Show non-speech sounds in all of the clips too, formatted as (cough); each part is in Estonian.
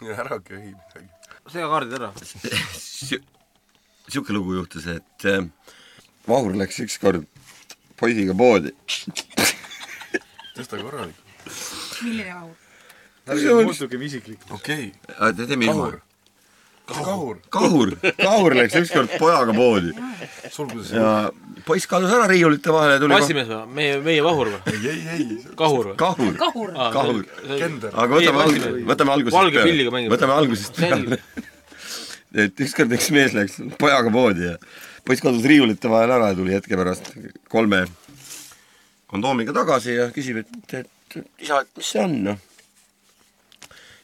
(laughs) ära köhi midagi. sega kaardid ära. sihuke lugu juhtus, et äh, Vahur läks ükskord poisiga poodi. tõsta korralikult. milline vahur? ärge muutugem isiklik. okei teeme okay., ilma kahur.. kahur, kahur, läks ükskord pojaga poodi ja poiss kadus ära riiulite vahele passimees või? meie, meie vahur või? ei, ei, ei, kahur või? kahur, kahur. kahur. Aga võtame algusest, võtame algusest Valge pilliga mängib. võtame algusest peale. et ükskord üks mees läks pojaga poodi ja poiss kadus riiulite vahel ära ja tuli hetke pärast kolme kondoomiga tagasi ja küsib, et, et isa, et mis see on, noh.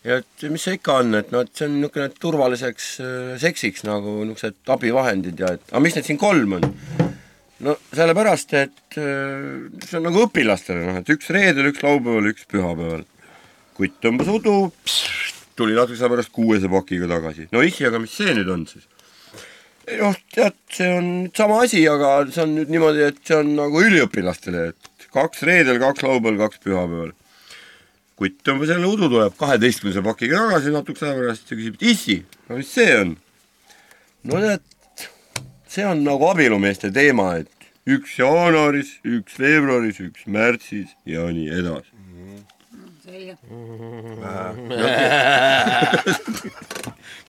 Ja et mis see ikka on, et noh, et see on niisugune turvaliseks äh, seksiks nagu niisugused abivahendid ja et aga miks neid siin kolm on? no sellepärast, et äh, see on nagu õpilastele, noh, et üks reedel, üks laupäeval, üks pühapäeval. kutt tõmbas udu, tuli natukese aja pärast kuuese pakiga tagasi. no issi, aga mis see nüüd on siis? noh, tead, see on sama asi, aga see on nüüd niimoodi, et see on nagu üliõpilastele, et kaks reedel, kaks laupäeval, kaks pühapäeval. Kutt tõmbas jälle udu, tuleb kaheteistkümnese pakiga tagasi natukese aja pärast ja küsib, et issi, no mis see on? no tead, see on nagu abielumeeste teema, et üks jaanuaris, üks veebruaris, üks märtsis ja nii edasi. selge. (laughs)